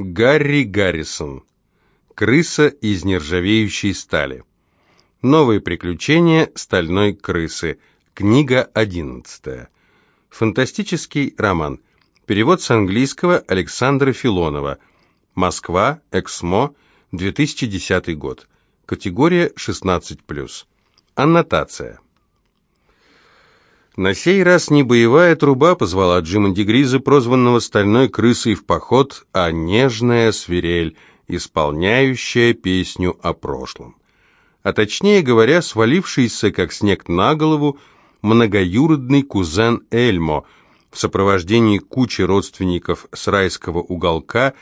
Гарри Гаррисон. Крыса из нержавеющей стали. Новые приключения стальной крысы. Книга 11. Фантастический роман. Перевод с английского Александра Филонова. Москва, Эксмо, 2010 год. Категория 16+. Аннотация. На сей раз не боевая труба позвала Джима Дегриза, прозванного «Стальной крысой» в поход, а нежная свирель, исполняющая песню о прошлом. А точнее говоря, свалившийся, как снег на голову, многоюродный кузен Эльмо в сопровождении кучи родственников с райского уголка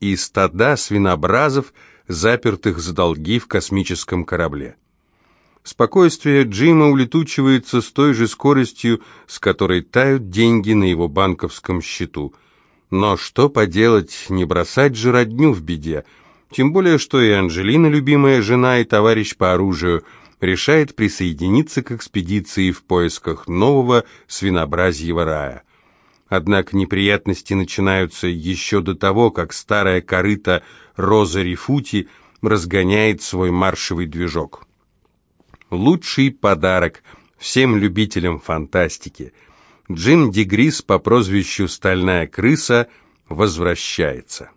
и стада свинобразов, запертых за долги в космическом корабле. Спокойствие Джима улетучивается с той же скоростью, с которой тают деньги на его банковском счету. Но что поделать, не бросать же родню в беде. Тем более, что и Анжелина, любимая жена и товарищ по оружию, решает присоединиться к экспедиции в поисках нового свинобразьего рая. Однако неприятности начинаются еще до того, как старая корыта Роза Рифути разгоняет свой маршевый движок лучший подарок всем любителям фантастики. Джим Дегрис по прозвищу «Стальная крыса» возвращается.